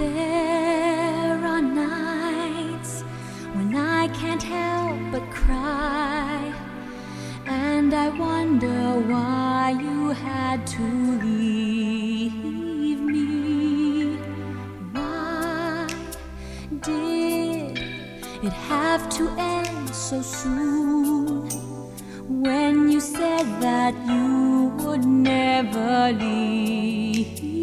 There are nights when I can't help but cry, and I wonder why you had to leave me. Why did it have to end so soon when you said that you would never leave?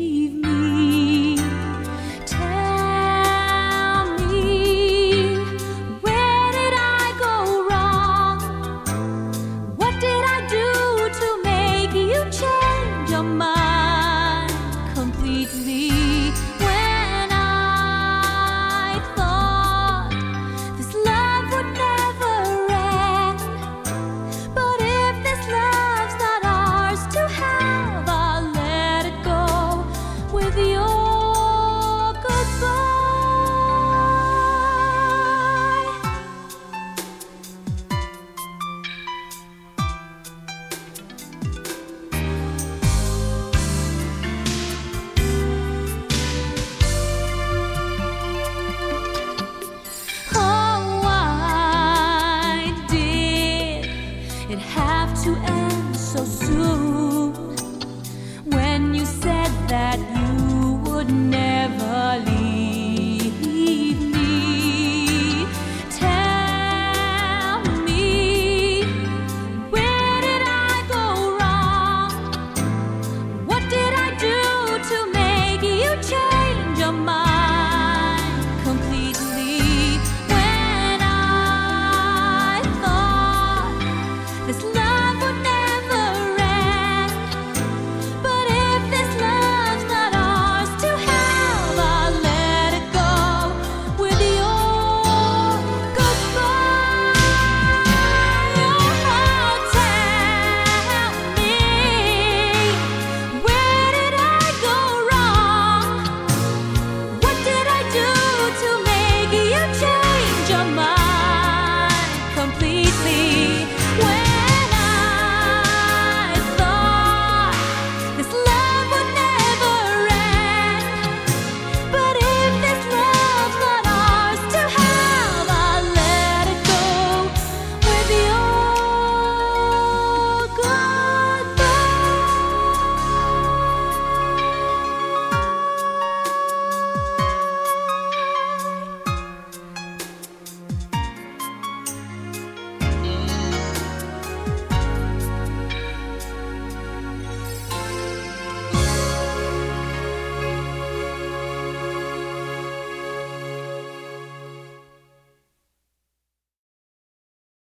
Your mind?